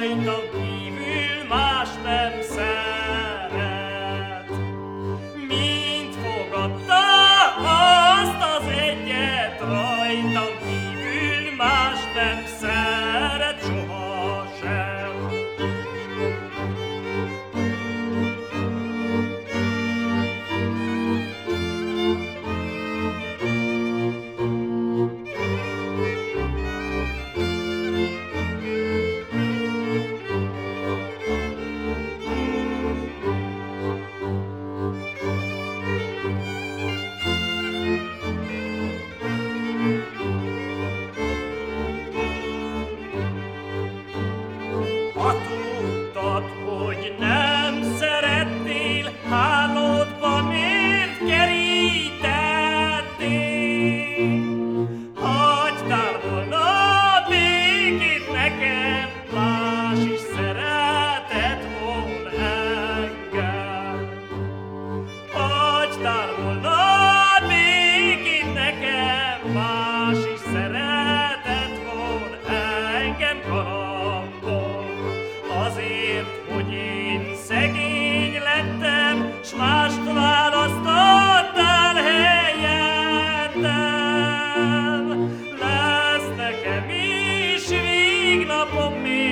rajtam kívül más nem szeret. Mint fogadta azt az egyet, rajtam kívül más nem szeret. now. azért, hogy én szegény lettem, s mást választottál helyettem. Lesz nekem is végnapom még,